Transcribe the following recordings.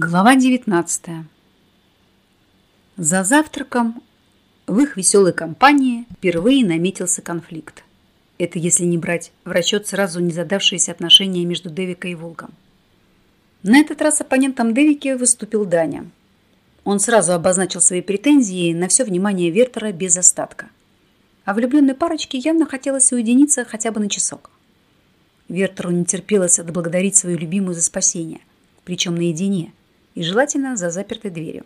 Глава 19. За завтраком в их веселой компании впервые наметился конфликт. Это если не брать в расчет сразу не задавшиеся отношения между Девикой и Волком. На этот раз оппонентом Девики выступил Даня. Он сразу обозначил свои претензии на все внимание Вертера без остатка. А влюбленной парочке явно хотелось уединиться хотя бы на часок. Вертеру не терпелось отблагодарить свою любимую за спасение, причем наедине – и желательно за запертой дверью.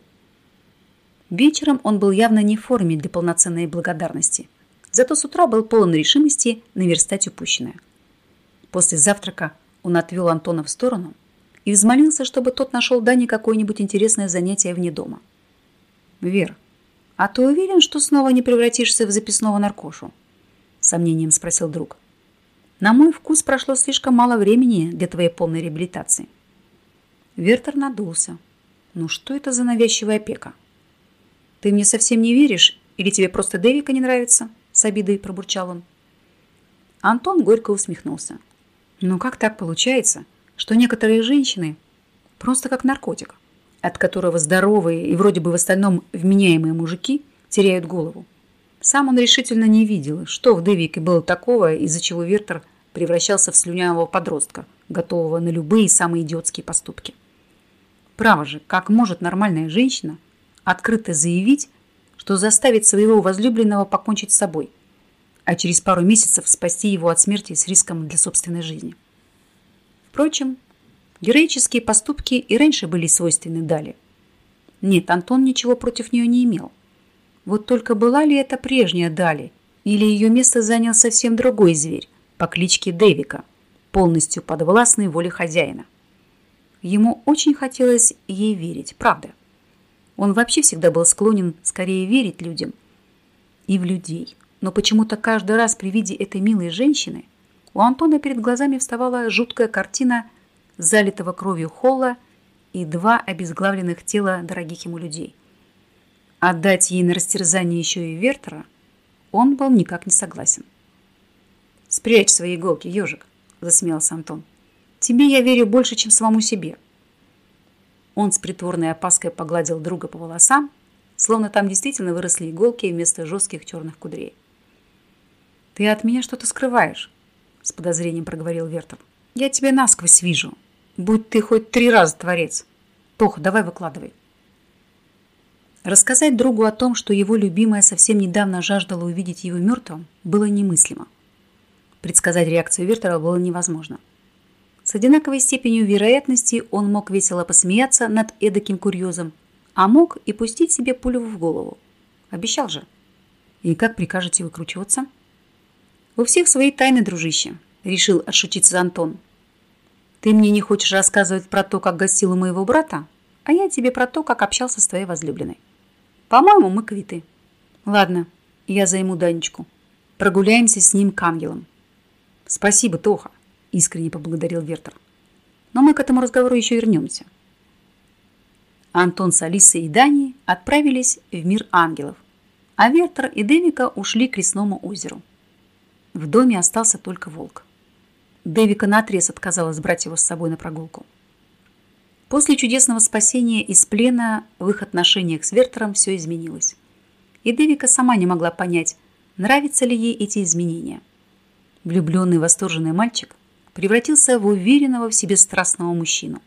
Вечером он был явно не в форме для полноценной благодарности, зато с утра был полон решимости наверстать упущенное. После завтрака он отвел Антона в сторону и взмолился, чтобы тот нашел Дане какое-нибудь интересное занятие вне дома. «Вер, а ты уверен, что снова не превратишься в записного наркошу?» сомнением спросил друг. «На мой вкус прошло слишком мало времени для твоей полной реабилитации». Вертер надулся. Ну что это за навязчивая опека? Ты мне совсем не веришь? Или тебе просто Дэвика не нравится? С обидой пробурчал он. Антон горько усмехнулся. Ну как так получается, что некоторые женщины просто как наркотик, от которого здоровые и вроде бы в остальном вменяемые мужики теряют голову. Сам он решительно не видел, что в Дэвике было такого, из-за чего Вертер превращался в слюнявого подростка, готового на любые самые идиотские поступки. Право же, как может нормальная женщина открыто заявить, что заставит своего возлюбленного покончить с собой, а через пару месяцев спасти его от смерти с риском для собственной жизни. Впрочем, героические поступки и раньше были свойственны Дали. Нет, Антон ничего против нее не имел. Вот только была ли это прежняя Дали, или ее место занял совсем другой зверь по кличке Дэвика, полностью подвластный воле хозяина. Ему очень хотелось ей верить, правда. Он вообще всегда был склонен скорее верить людям и в людей. Но почему-то каждый раз при виде этой милой женщины у Антона перед глазами вставала жуткая картина залитого кровью холла и два обезглавленных тела дорогих ему людей. Отдать ей на растерзание еще и Вертера он был никак не согласен. «Спрячь свои иголки, ежик», – засмеялся Антон. Тебе я верю больше, чем самому себе. Он с притворной опаской погладил друга по волосам, словно там действительно выросли иголки вместо жестких черных кудрей. «Ты от меня что-то скрываешь», — с подозрением проговорил Вертер. «Я тебя насквозь вижу. Будь ты хоть три раза творец. Тоха, давай выкладывай». Рассказать другу о том, что его любимая совсем недавно жаждала увидеть его мертвым, было немыслимо. Предсказать реакцию Вертера было невозможно. С одинаковой степенью вероятности он мог весело посмеяться над эдаким курьезом, а мог и пустить себе пулю в голову. Обещал же. И как прикажете выкручиваться? У всех свои тайны, дружище, решил отшутиться Антон. Ты мне не хочешь рассказывать про то, как гостил у моего брата, а я тебе про то, как общался с твоей возлюбленной. По-моему, мы квиты. Ладно, я займу Данечку. Прогуляемся с ним к ангелам. Спасибо, Тоха искренне поблагодарил Вертер. Но мы к этому разговору еще вернемся. Антон с Алисой и Даней отправились в мир ангелов, а Вертер и Девика ушли к лесному озеру. В доме остался только волк. Девика наотрез отказалась брать его с собой на прогулку. После чудесного спасения из плена в их отношениях с Вертером все изменилось. И Девика сама не могла понять, нравятся ли ей эти изменения. Влюбленный восторженный мальчик превратился в уверенного в себе страстного мужчину.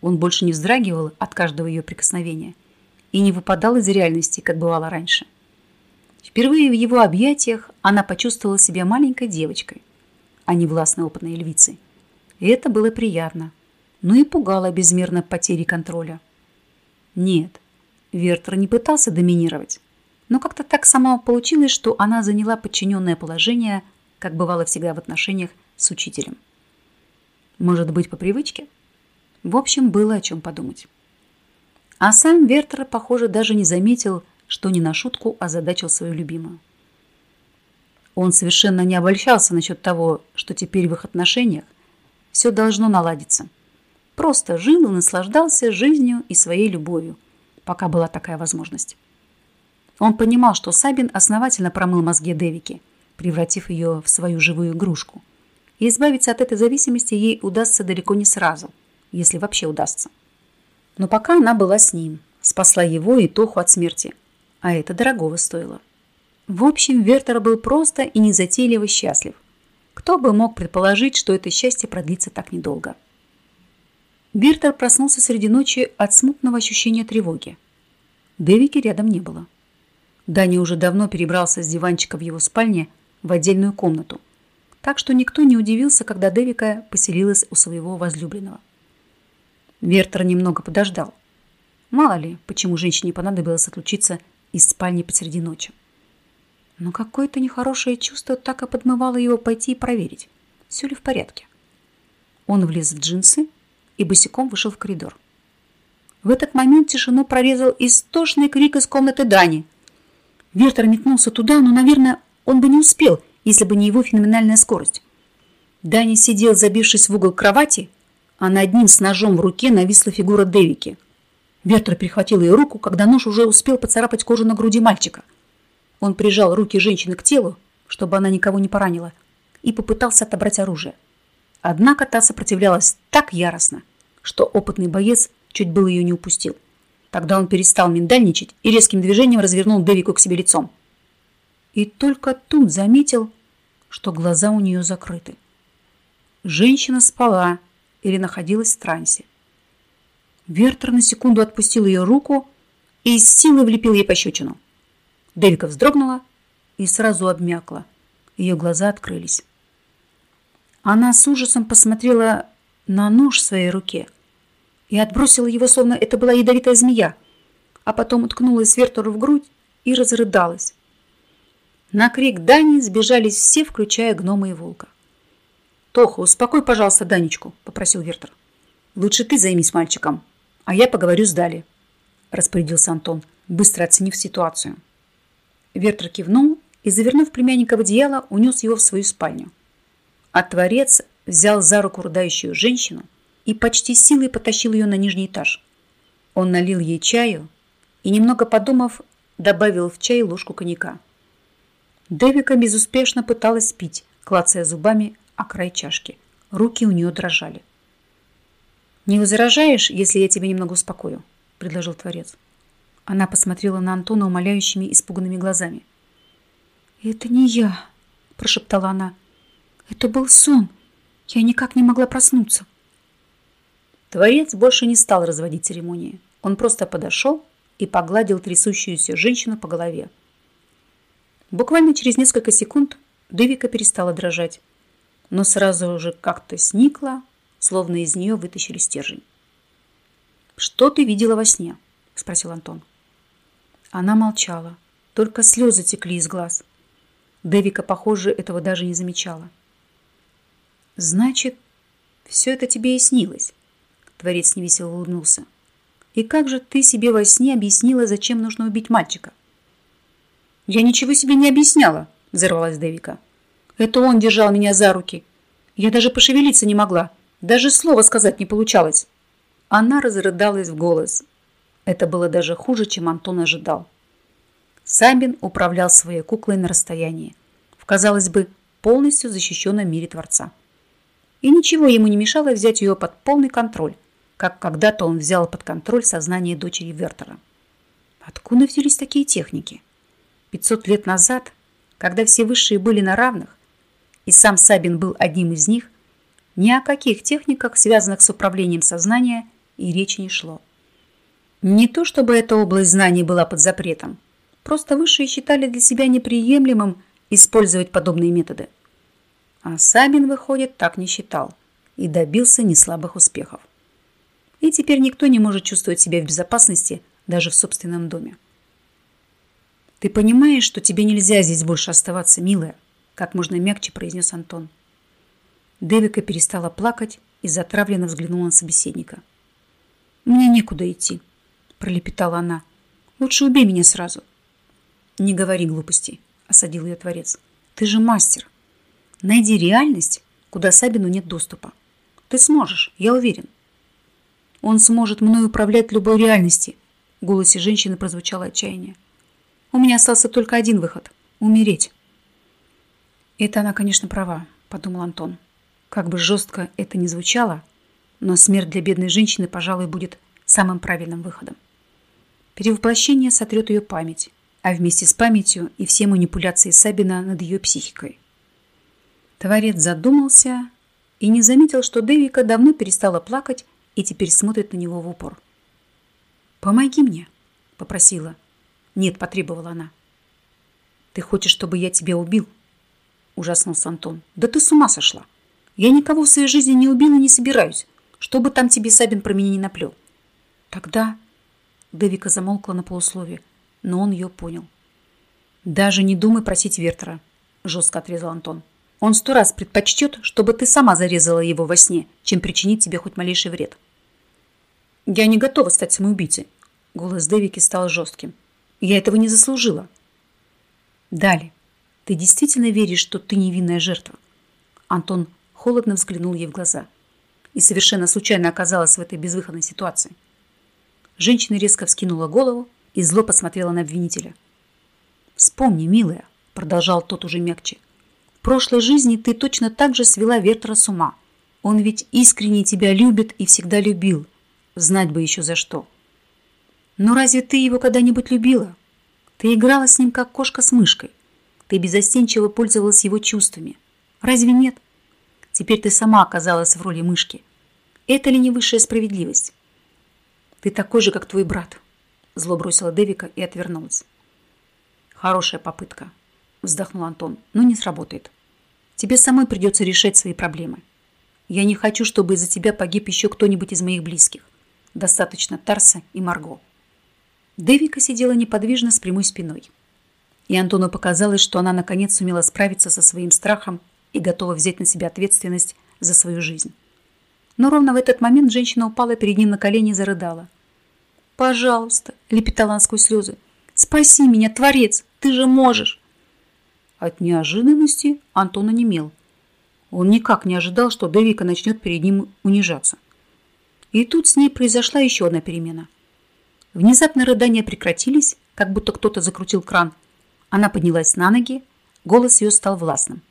Он больше не вздрагивал от каждого ее прикосновения и не выпадал из реальности, как бывало раньше. Впервые в его объятиях она почувствовала себя маленькой девочкой, а не властной опытной львицей. И это было приятно, но и пугало безмерно потери контроля. Нет, Вертер не пытался доминировать, но как-то так само получилось, что она заняла подчиненное положение, как бывало всегда в отношениях с учителем. Может быть, по привычке? В общем, было о чем подумать. А сам Вертер, похоже, даже не заметил, что не на шутку озадачил свою любимую. Он совершенно не обольщался насчет того, что теперь в их отношениях все должно наладиться. Просто жил и наслаждался жизнью и своей любовью, пока была такая возможность. Он понимал, что Сабин основательно промыл мозги Девики, превратив ее в свою живую игрушку – и избавиться от этой зависимости ей удастся далеко не сразу, если вообще удастся. Но пока она была с ним, спасла его и Тоху от смерти, а это дорогого стоило. В общем, Вертер был просто и незатейливо счастлив. Кто бы мог предположить, что это счастье продлится так недолго. Вертер проснулся среди ночи от смутного ощущения тревоги. Дэвики рядом не было. Даня уже давно перебрался с диванчика в его спальне в отдельную комнату, так что никто не удивился, когда Дэвика поселилась у своего возлюбленного. Вертер немного подождал. Мало ли, почему женщине понадобилось отлучиться из спальни посреди ночи. Но какое-то нехорошее чувство так и подмывало его пойти и проверить, все ли в порядке. Он влез в джинсы и босиком вышел в коридор. В этот момент тишину прорезал истошный крик из комнаты Дани – Вертер метнулся туда, но, наверное, он бы не успел, если бы не его феноменальная скорость. Дани сидел, забившись в угол кровати, а над ним с ножом в руке нависла фигура Дэвики. Вертер перехватил ее руку, когда нож уже успел поцарапать кожу на груди мальчика. Он прижал руки женщины к телу, чтобы она никого не поранила, и попытался отобрать оружие. Однако та сопротивлялась так яростно, что опытный боец чуть было ее не упустил. Тогда он перестал миндальничать и резким движением развернул Дэвику к себе лицом. И только тут заметил, что глаза у нее закрыты. Женщина спала или находилась в трансе. Вертер на секунду отпустил ее руку и с силой влепил ей пощечину. Дэвика вздрогнула и сразу обмякла. Ее глаза открылись. Она с ужасом посмотрела на нож в своей руке – и отбросила его, словно это была ядовитая змея, а потом уткнулась Вертору в грудь и разрыдалась. На крик Дани сбежались все, включая гнома и волка. «Тоха, успокой, пожалуйста, Данечку», — попросил Вертер. «Лучше ты займись мальчиком, а я поговорю с Дали», — распорядился Антон, быстро оценив ситуацию. Вертер кивнул и, завернув племянника в одеяло, унес его в свою спальню. А Творец взял за руку рыдающую женщину — и почти силой потащил ее на нижний этаж. Он налил ей чаю и, немного подумав, добавил в чай ложку коньяка. Дэвика безуспешно пыталась пить, клацая зубами о край чашки. Руки у нее дрожали. «Не возражаешь, если я тебя немного успокою?» – предложил Творец. Она посмотрела на Антона умоляющими, испуганными глазами. «Это не я», – прошептала она. «Это был сон. Я никак не могла проснуться». Творец больше не стал разводить церемонии. Он просто подошел и погладил трясущуюся женщину по голове. Буквально через несколько секунд Дэвика перестала дрожать, но сразу же как-то сникла, словно из нее вытащили стержень. «Что ты видела во сне?» – спросил Антон. Она молчала, только слезы текли из глаз. Дэвика, похоже, этого даже не замечала. «Значит, все это тебе и снилось?» Творец невесело улыбнулся. «И как же ты себе во сне объяснила, зачем нужно убить мальчика?» «Я ничего себе не объясняла», – взорвалась Дэвика. «Это он держал меня за руки. Я даже пошевелиться не могла. Даже слова сказать не получалось». Она разрыдалась в голос. Это было даже хуже, чем Антон ожидал. Сабин управлял своей куклой на расстоянии, в, казалось бы, полностью защищенном мире Творца. И ничего ему не мешало взять ее под полный контроль, как когда-то он взял под контроль сознание дочери Вертера. Откуда взялись такие техники? 500 лет назад, когда все высшие были на равных, и сам Сабин был одним из них, ни о каких техниках, связанных с управлением сознания, и речи не шло. Не то чтобы эта область знаний была под запретом, просто высшие считали для себя неприемлемым использовать подобные методы. А Сабин, выходит, так не считал и добился неслабых успехов и теперь никто не может чувствовать себя в безопасности даже в собственном доме. «Ты понимаешь, что тебе нельзя здесь больше оставаться, милая?» как можно мягче произнес Антон. Девика перестала плакать и затравленно взглянула на собеседника. «Мне некуда идти», – пролепетала она. «Лучше убей меня сразу». «Не говори глупостей», – осадил ее Творец. «Ты же мастер. Найди реальность, куда Сабину нет доступа. Ты сможешь, я уверен». Он сможет мной управлять любой реальности. В голосе женщины прозвучало отчаяние. У меня остался только один выход – умереть. Это она, конечно, права, подумал Антон. Как бы жестко это ни звучало, но смерть для бедной женщины, пожалуй, будет самым правильным выходом. Перевоплощение сотрет ее память, а вместе с памятью и все манипуляции Сабина над ее психикой. Творец задумался и не заметил, что Дэвика давно перестала плакать и теперь смотрит на него в упор. «Помоги мне», — попросила. «Нет», — потребовала она. «Ты хочешь, чтобы я тебя убил?» — ужаснулся Антон. «Да ты с ума сошла! Я никого в своей жизни не убил и не собираюсь, чтобы там тебе Сабин про меня не наплел». «Тогда...» — Дэвика замолкла на полусловие, но он ее понял. «Даже не думай просить Вертера», — жестко отрезал Антон. «Он сто раз предпочтет, чтобы ты сама зарезала его во сне, чем причинить тебе хоть малейший вред». «Я не готова стать самоубийцей», — голос Дэвики стал жестким. «Я этого не заслужила». «Дали, ты действительно веришь, что ты невинная жертва?» Антон холодно взглянул ей в глаза и совершенно случайно оказалась в этой безвыходной ситуации. Женщина резко вскинула голову и зло посмотрела на обвинителя. «Вспомни, милая», — продолжал тот уже мягче, «в прошлой жизни ты точно так же свела Вертера с ума. Он ведь искренне тебя любит и всегда любил. Знать бы еще за что. Но разве ты его когда-нибудь любила? Ты играла с ним, как кошка с мышкой. Ты безостенчиво пользовалась его чувствами. Разве нет? Теперь ты сама оказалась в роли мышки. Это ли не высшая справедливость? Ты такой же, как твой брат. Зло бросила Девика и отвернулась. Хорошая попытка, вздохнул Антон, но не сработает. Тебе самой придется решать свои проблемы. Я не хочу, чтобы из-за тебя погиб еще кто-нибудь из моих близких. Достаточно Тарса и Марго. Девика сидела неподвижно с прямой спиной. И Антону показалось, что она наконец сумела справиться со своим страхом и готова взять на себя ответственность за свою жизнь. Но ровно в этот момент женщина упала перед ним на колени и зарыдала. «Пожалуйста», — лепетала она сквозь слезы, — «спаси меня, Творец, ты же можешь». От неожиданности Антон онемел. Он никак не ожидал, что Девика начнет перед ним унижаться. И тут с ней произошла еще одна перемена — Внезапно рыдания прекратились, как будто кто-то закрутил кран. Она поднялась на ноги, голос ее стал властным.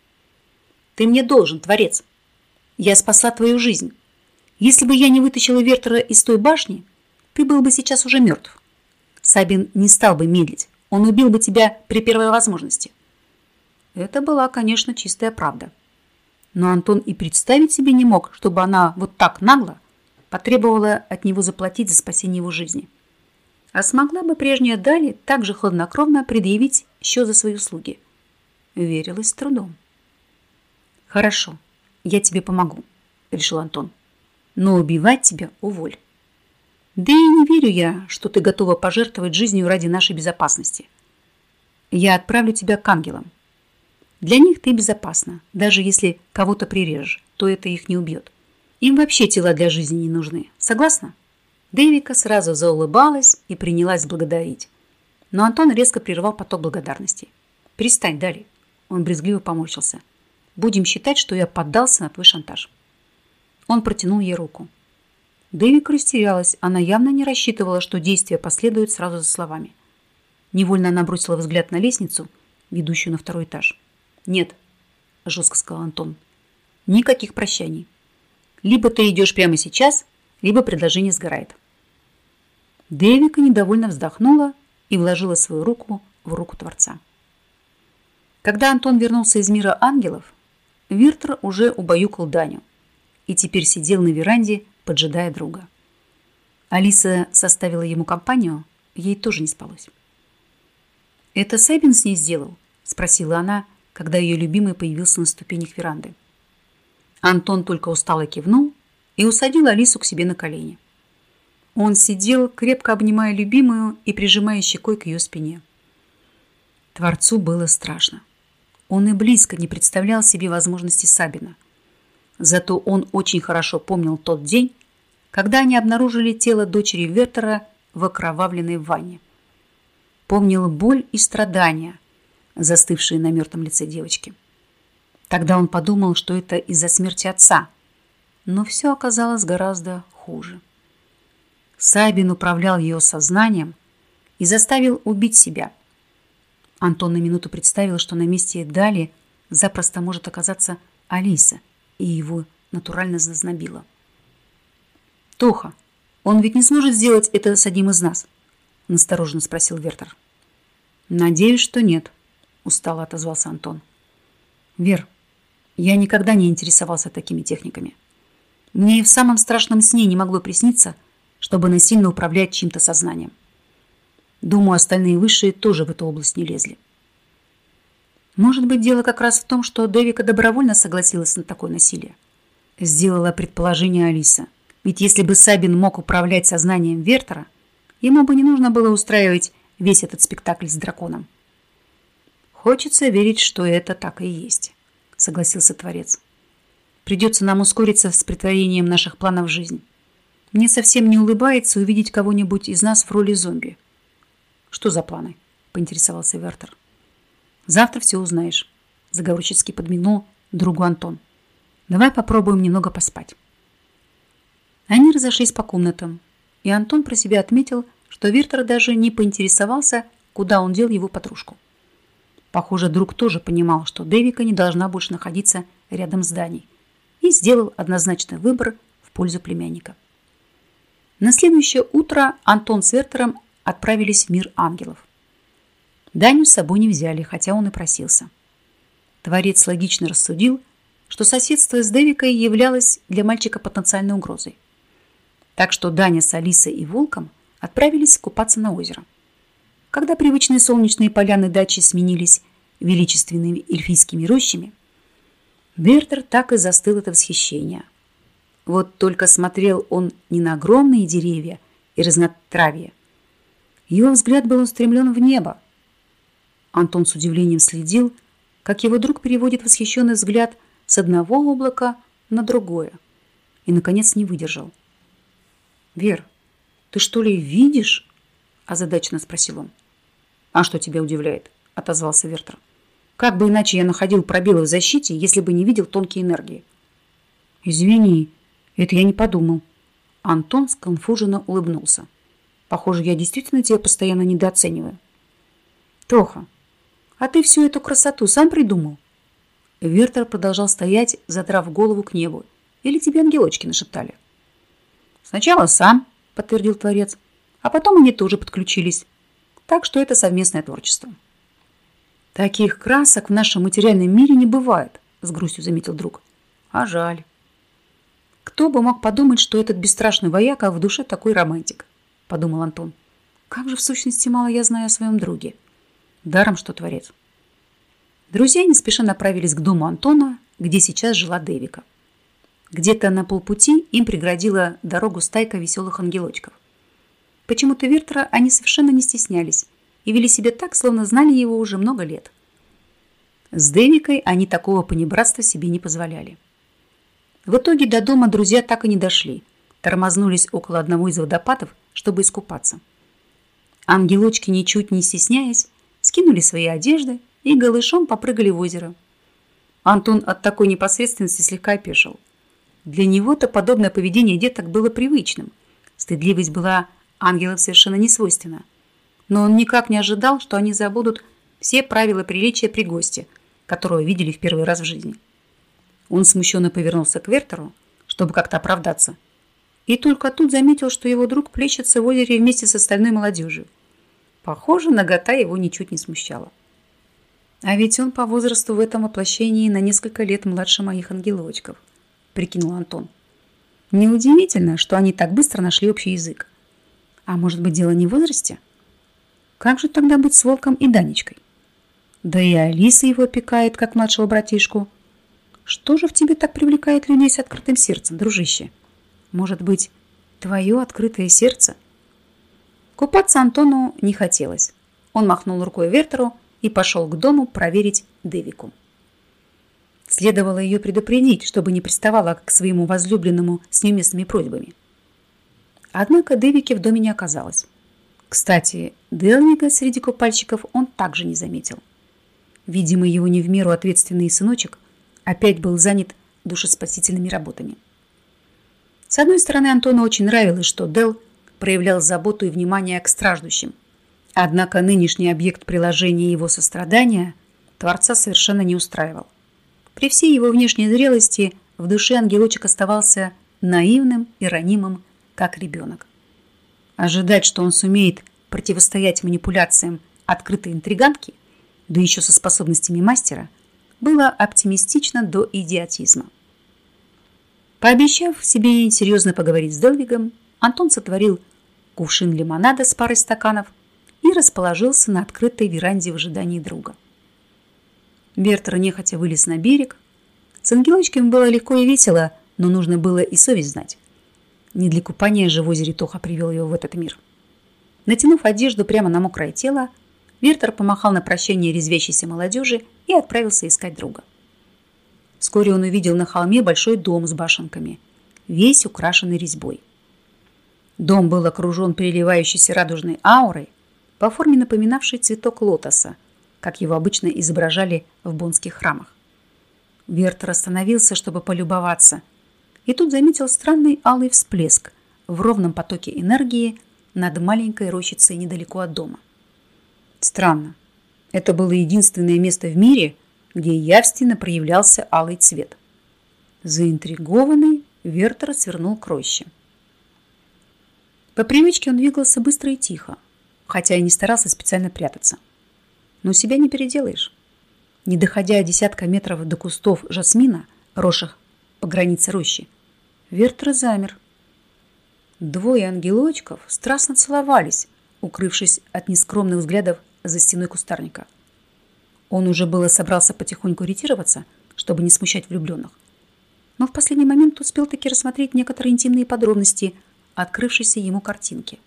«Ты мне должен, Творец! Я спасла твою жизнь. Если бы я не вытащила Вертера из той башни, ты был бы сейчас уже мертв. Сабин не стал бы медлить. Он убил бы тебя при первой возможности». Это была, конечно, чистая правда. Но Антон и представить себе не мог, чтобы она вот так нагло потребовала от него заплатить за спасение его жизни. А смогла бы прежняя Дали также хладнокровно предъявить счет за свои услуги? Верилась с трудом. «Хорошо, я тебе помогу», — решил Антон. «Но убивать тебя уволь. Да и не верю я, что ты готова пожертвовать жизнью ради нашей безопасности. Я отправлю тебя к ангелам. Для них ты безопасна. Даже если кого-то прирежешь, то это их не убьет. Им вообще тела для жизни не нужны. Согласна?» Дэвика сразу заулыбалась и принялась благодарить. Но Антон резко прервал поток благодарности. «Перестань, Дали!» Он брезгливо поморщился. «Будем считать, что я поддался на твой шантаж». Он протянул ей руку. Дэвика растерялась. Она явно не рассчитывала, что действия последуют сразу за словами. Невольно она бросила взгляд на лестницу, ведущую на второй этаж. «Нет», – жестко сказал Антон, – «никаких прощаний. Либо ты идешь прямо сейчас, либо предложение сгорает. Дэвика недовольно вздохнула и вложила свою руку в руку Творца. Когда Антон вернулся из мира ангелов, Виртер уже убаюкал Даню и теперь сидел на веранде, поджидая друга. Алиса составила ему компанию, ей тоже не спалось. «Это Сэбин с ней сделал?» – спросила она, когда ее любимый появился на ступенях веранды. Антон только устало кивнул и усадил Алису к себе на колени. Он сидел, крепко обнимая любимую и прижимая щекой к ее спине. Творцу было страшно. Он и близко не представлял себе возможности Сабина. Зато он очень хорошо помнил тот день, когда они обнаружили тело дочери Вертера в окровавленной ванне. Помнил боль и страдания, застывшие на мертвом лице девочки. Тогда он подумал, что это из-за смерти отца – но все оказалось гораздо хуже. Сабин управлял ее сознанием и заставил убить себя. Антон на минуту представил, что на месте Дали запросто может оказаться Алиса, и его натурально зазнобило. «Тоха, Он ведь не сможет сделать это с одним из нас? Настороженно спросил Вертер. Надеюсь, что нет, устало отозвался Антон. Вер, я никогда не интересовался такими техниками. Мне и в самом страшном сне не могло присниться, чтобы насильно управлять чьим-то сознанием. Думаю, остальные высшие тоже в эту область не лезли. Может быть, дело как раз в том, что Дэвика добровольно согласилась на такое насилие. Сделала предположение Алиса. Ведь если бы Сабин мог управлять сознанием Вертера, ему бы не нужно было устраивать весь этот спектакль с драконом. Хочется верить, что это так и есть, согласился Творец. Придется нам ускориться с притворением наших планов в жизнь. Мне совсем не улыбается увидеть кого-нибудь из нас в роли зомби. Что за планы? Поинтересовался Вертер. Завтра все узнаешь. Заговорчески подмигнул другу Антон. Давай попробуем немного поспать. Они разошлись по комнатам, и Антон про себя отметил, что Вертер даже не поинтересовался, куда он дел его подружку. Похоже, друг тоже понимал, что Дэвика не должна больше находиться рядом с Даней, и сделал однозначный выбор в пользу племянника. На следующее утро Антон с Вертером отправились в мир ангелов. Даню с собой не взяли, хотя он и просился. Творец логично рассудил, что соседство с Дэвикой являлось для мальчика потенциальной угрозой. Так что Даня с Алисой и Волком отправились купаться на озеро. Когда привычные солнечные поляны дачи сменились величественными эльфийскими рощами, Бертер так и застыл от восхищения. Вот только смотрел он не на огромные деревья и разнотравье. Его взгляд был устремлен в небо, Антон с удивлением следил, как его друг переводит восхищенный взгляд с одного облака на другое. И, наконец, не выдержал. «Вер, ты что ли видишь?» – озадаченно спросил он. «А что тебя удивляет?» – отозвался Вертер. «Как бы иначе я находил пробелы в защите, если бы не видел тонкие энергии?» «Извини, это я не подумал». Антон сконфуженно улыбнулся. «Похоже, я действительно тебя постоянно недооцениваю». «Тоха, а ты всю эту красоту сам придумал? Вертер продолжал стоять, задрав голову к небу. Или тебе ангелочки нашептали? Сначала сам, подтвердил Творец, а потом они тоже подключились. Так что это совместное творчество. Таких красок в нашем материальном мире не бывает, с грустью заметил друг. А жаль. Кто бы мог подумать, что этот бесстрашный вояка в душе такой романтик, подумал Антон. Как же в сущности мало я знаю о своем друге. Даром, что творец. Друзья не спеша направились к дому Антона, где сейчас жила Дэвика. Где-то на полпути им преградила дорогу стайка веселых ангелочков. Почему-то Вертера они совершенно не стеснялись и вели себя так, словно знали его уже много лет. С Дэвикой они такого понебратства себе не позволяли. В итоге до дома друзья так и не дошли, тормознулись около одного из водопадов, чтобы искупаться. Ангелочки, ничуть не стесняясь, скинули свои одежды и голышом попрыгали в озеро. Антон от такой непосредственности слегка опешил. Для него-то подобное поведение деток было привычным. Стыдливость была ангелов совершенно не свойственна. Но он никак не ожидал, что они забудут все правила приличия при госте, которого видели в первый раз в жизни. Он смущенно повернулся к Вертеру, чтобы как-то оправдаться. И только тут заметил, что его друг плещется в озере вместе с остальной молодежью. Похоже, нагота его ничуть не смущала. А ведь он по возрасту в этом воплощении на несколько лет младше моих ангелочков, прикинул Антон. Неудивительно, что они так быстро нашли общий язык. А может быть, дело не в возрасте? Как же тогда быть с Волком и Данечкой? Да и Алиса его опекает, как младшего братишку. Что же в тебе так привлекает людей с открытым сердцем, дружище? Может быть, твое открытое сердце – Купаться Антону не хотелось. Он махнул рукой Вертеру и пошел к дому проверить Девику. Следовало ее предупредить, чтобы не приставала к своему возлюбленному с неуместными просьбами. Однако Девики в доме не оказалось. Кстати, Делвига среди купальщиков он также не заметил. Видимо, его не в меру ответственный сыночек опять был занят душеспасительными работами. С одной стороны, Антону очень нравилось, что Дел проявлял заботу и внимание к страждущим. Однако нынешний объект приложения его сострадания Творца совершенно не устраивал. При всей его внешней зрелости в душе ангелочек оставался наивным и ранимым, как ребенок. Ожидать, что он сумеет противостоять манипуляциям открытой интригантки, да еще со способностями мастера, было оптимистично до идиотизма. Пообещав себе серьезно поговорить с Делвигом, Антон сотворил кувшин лимонада с парой стаканов и расположился на открытой веранде в ожидании друга. Бертер нехотя вылез на берег. С ангелочками было легко и весело, но нужно было и совесть знать. Не для купания же в озере Тоха привел его в этот мир. Натянув одежду прямо на мокрое тело, Вертер помахал на прощание резвящейся молодежи и отправился искать друга. Вскоре он увидел на холме большой дом с башенками, весь украшенный резьбой. Дом был окружен переливающейся радужной аурой, по форме напоминавшей цветок лотоса, как его обычно изображали в бонских храмах. Вертер остановился, чтобы полюбоваться, и тут заметил странный алый всплеск в ровном потоке энергии над маленькой рощицей недалеко от дома. Странно. Это было единственное место в мире, где явственно проявлялся алый цвет. Заинтригованный, Вертер свернул к роще. По привычке он двигался быстро и тихо, хотя и не старался специально прятаться. Но себя не переделаешь. Не доходя десятка метров до кустов жасмина, росших по границе рощи, Вертер замер. Двое ангелочков страстно целовались, укрывшись от нескромных взглядов за стеной кустарника. Он уже было собрался потихоньку ретироваться, чтобы не смущать влюбленных. Но в последний момент успел таки рассмотреть некоторые интимные подробности открывшейся ему картинки.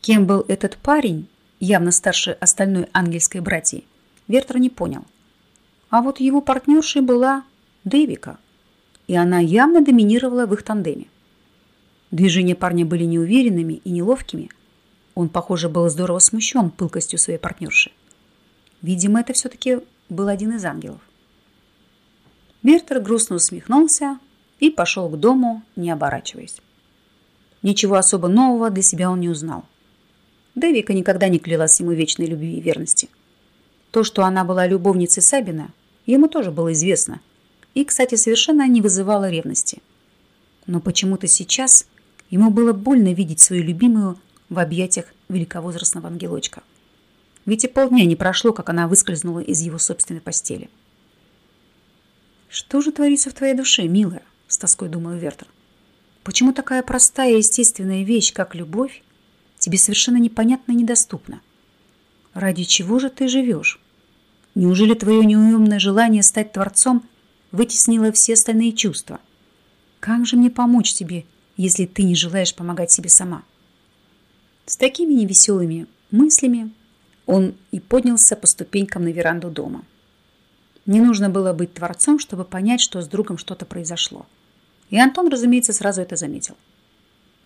Кем был этот парень, явно старше остальной ангельской братьи, Вертер не понял. А вот его партнершей была Дэвика, и она явно доминировала в их тандеме. Движения парня были неуверенными и неловкими – он, похоже, был здорово смущен пылкостью своей партнерши. Видимо, это все-таки был один из ангелов. Бертер грустно усмехнулся и пошел к дому, не оборачиваясь. Ничего особо нового для себя он не узнал. Дэвика никогда не клялась ему вечной любви и верности. То, что она была любовницей Сабина, ему тоже было известно. И, кстати, совершенно не вызывало ревности. Но почему-то сейчас ему было больно видеть свою любимую в объятиях великовозрастного ангелочка. Ведь и полдня не прошло, как она выскользнула из его собственной постели. «Что же творится в твоей душе, милая?» – с тоской думал Вертер. «Почему такая простая и естественная вещь, как любовь, тебе совершенно непонятна и недоступна? Ради чего же ты живешь? Неужели твое неуемное желание стать творцом вытеснило все остальные чувства? Как же мне помочь тебе, если ты не желаешь помогать себе сама?» С такими невеселыми мыслями он и поднялся по ступенькам на веранду дома. Не нужно было быть творцом, чтобы понять, что с другом что-то произошло. И Антон, разумеется, сразу это заметил.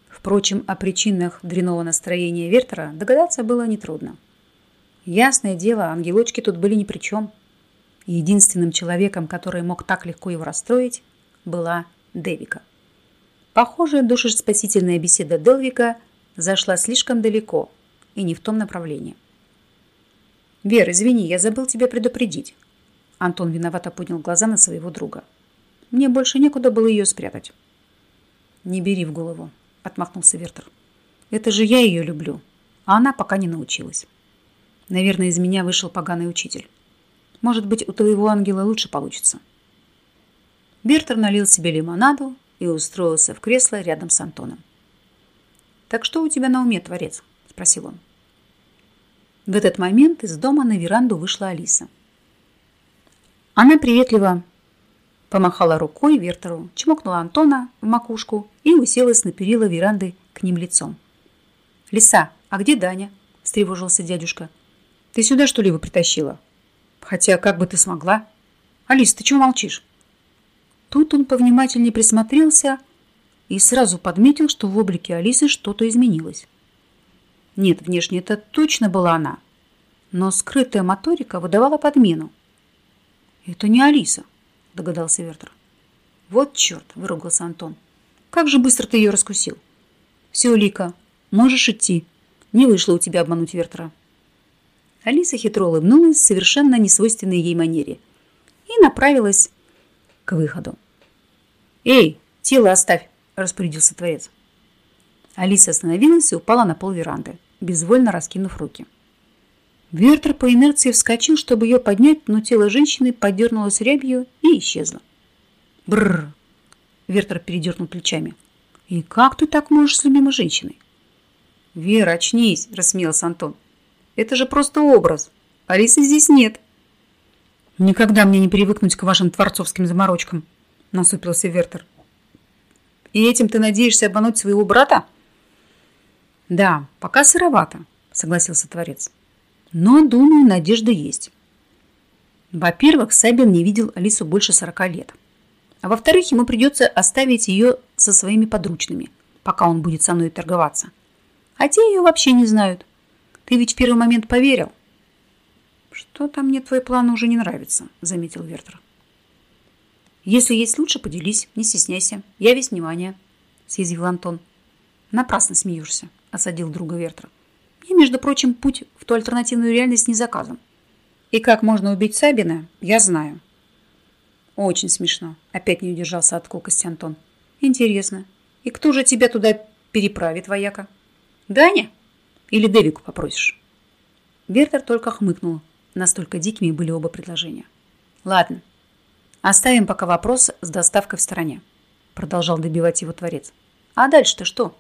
Впрочем, о причинах дряного настроения Вертера догадаться было нетрудно. Ясное дело, ангелочки тут были ни при чем. Единственным человеком, который мог так легко его расстроить, была Девика. Похоже, душеспасительная беседа Делвика – зашла слишком далеко и не в том направлении. «Вер, извини, я забыл тебя предупредить». Антон виновато поднял глаза на своего друга. «Мне больше некуда было ее спрятать». «Не бери в голову», — отмахнулся Вертер. «Это же я ее люблю, а она пока не научилась. Наверное, из меня вышел поганый учитель. Может быть, у твоего ангела лучше получится». Бертер налил себе лимонаду и устроился в кресло рядом с Антоном. «Так что у тебя на уме, творец?» – спросил он. В этот момент из дома на веранду вышла Алиса. Она приветливо помахала рукой Вертеру, чмокнула Антона в макушку и уселась на перила веранды к ним лицом. «Лиса, а где Даня?» – встревожился дядюшка. «Ты сюда, что ли, его притащила?» «Хотя, как бы ты смогла?» «Алис, ты чего молчишь?» Тут он повнимательнее присмотрелся и сразу подметил, что в облике Алисы что-то изменилось. Нет, внешне это точно была она, но скрытая моторика выдавала подмену. «Это не Алиса», – догадался Вертер. «Вот черт!» – выругался Антон. «Как же быстро ты ее раскусил!» «Все, Лика, можешь идти. Не вышло у тебя обмануть Вертера». Алиса хитро улыбнулась в совершенно несвойственной ей манере и направилась к выходу. «Эй, тело оставь!» распорядился творец. Алиса остановилась и упала на пол веранды, безвольно раскинув руки. Вертер по инерции вскочил, чтобы ее поднять, но тело женщины подернулось рябью и исчезло. Бррр! Вертер передернул плечами. И как ты так можешь с любимой женщиной? Вера, очнись, рассмеялся Антон. Это же просто образ. Алисы здесь нет. Никогда мне не привыкнуть к вашим творцовским заморочкам, насупился Вертер. И этим ты надеешься обмануть своего брата? Да, пока сыровато, согласился Творец. Но, думаю, надежда есть. Во-первых, Сабин не видел Алису больше сорока лет. А во-вторых, ему придется оставить ее со своими подручными, пока он будет со мной торговаться. А те ее вообще не знают. Ты ведь в первый момент поверил. Что-то мне твой план уже не нравится, заметил Вертер. Если есть лучше, поделись, не стесняйся. Я весь внимание, съязвил Антон. Напрасно смеешься, осадил друга Вертер. И, между прочим, путь в ту альтернативную реальность не заказан. И как можно убить Сабина, я знаю. Очень смешно. Опять не удержался от колкости Антон. Интересно. И кто же тебя туда переправит, вояка? Даня? Или Девику попросишь? Вертер только хмыкнул. Настолько дикими были оба предложения. Ладно. Оставим пока вопрос с доставкой в стороне. Продолжал добивать его творец. А дальше-то что?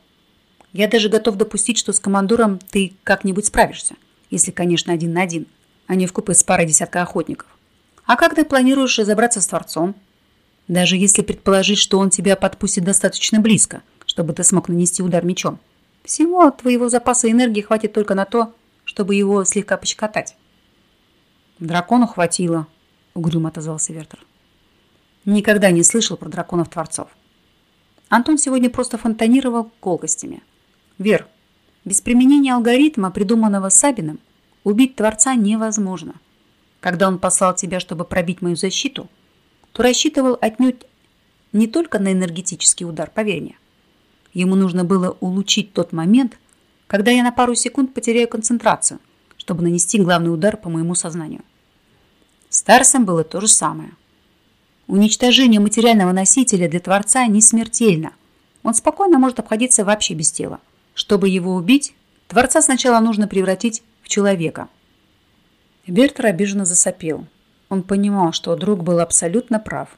Я даже готов допустить, что с командором ты как-нибудь справишься. Если, конечно, один на один, а не вкупе с парой десятка охотников. А как ты планируешь разобраться с Творцом? Даже если предположить, что он тебя подпустит достаточно близко, чтобы ты смог нанести удар мечом. Всего твоего запаса энергии хватит только на то, чтобы его слегка пощекотать. Дракону хватило, угрюмо отозвался Вертер. Никогда не слышал про драконов-творцов. Антон сегодня просто фонтанировал колкостями. Вер, без применения алгоритма, придуманного Сабиным, убить Творца невозможно. Когда он послал тебя, чтобы пробить мою защиту, то рассчитывал отнюдь не только на энергетический удар, поверь мне. Ему нужно было улучшить тот момент, когда я на пару секунд потеряю концентрацию, чтобы нанести главный удар по моему сознанию. С Тарсом было то же самое. Уничтожение материального носителя для Творца не смертельно. Он спокойно может обходиться вообще без тела. Чтобы его убить, Творца сначала нужно превратить в человека – Бертер обиженно засопел. Он понимал, что друг был абсолютно прав.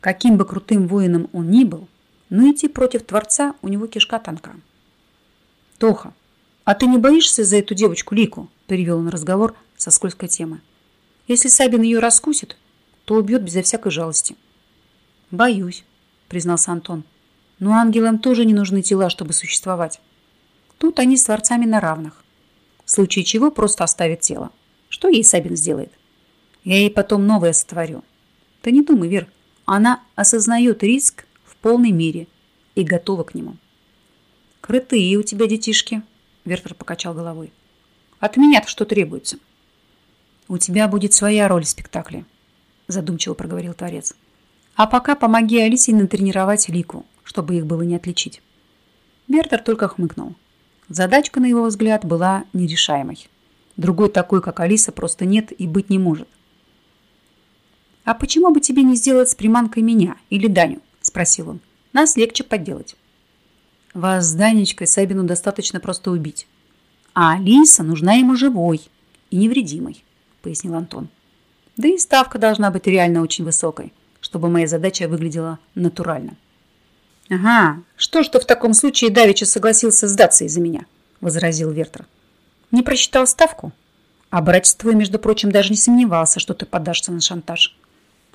Каким бы крутым воином он ни был, но идти против Творца у него кишка тонка. «Тоха, а ты не боишься за эту девочку Лику?» перевел он разговор со скользкой темы. «Если Сабин ее раскусит, то убьет безо всякой жалости». «Боюсь», признался Антон. «Но ангелам тоже не нужны тела, чтобы существовать. Тут они с Творцами на равных. В случае чего просто оставят тело. Что ей Сабин сделает? Я ей потом новое сотворю. Ты не думай, Вер. Она осознает риск полной мере и готова к нему. Крытые у тебя детишки, Вертер покачал головой. От меня-то что требуется? У тебя будет своя роль в спектакле, задумчиво проговорил Творец. А пока помоги Алисе натренировать Лику, чтобы их было не отличить. Бертер только хмыкнул. Задачка, на его взгляд, была нерешаемой. Другой такой, как Алиса, просто нет и быть не может. «А почему бы тебе не сделать с приманкой меня или Даню?» – спросил он. «Нас легче подделать». «Вас с Данечкой Сабину достаточно просто убить. А Алиса нужна ему живой и невредимой», – пояснил Антон. «Да и ставка должна быть реально очень высокой, чтобы моя задача выглядела натурально». «Ага, что ж ты в таком случае Давича согласился сдаться из-за меня?» – возразил Вертер. Не просчитал ставку? А братец твой, между прочим, даже не сомневался, что ты подашься на шантаж.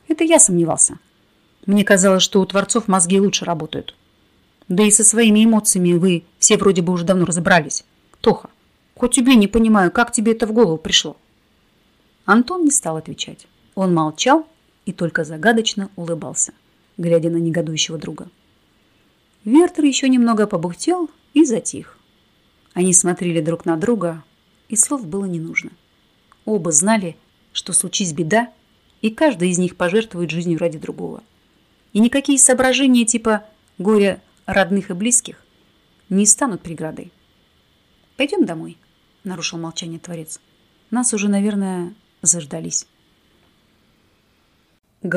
Это я сомневался. Мне казалось, что у творцов мозги лучше работают. Да и со своими эмоциями вы все вроде бы уже давно разобрались. Тоха, хоть убей, не понимаю, как тебе это в голову пришло? Антон не стал отвечать. Он молчал и только загадочно улыбался, глядя на негодующего друга. Вертер еще немного побухтел и затих. Они смотрели друг на друга, и слов было не нужно. Оба знали, что случись беда, и каждый из них пожертвует жизнью ради другого. И никакие соображения типа горя родных и близких не станут преградой. «Пойдем домой», — нарушил молчание Творец. «Нас уже, наверное, заждались».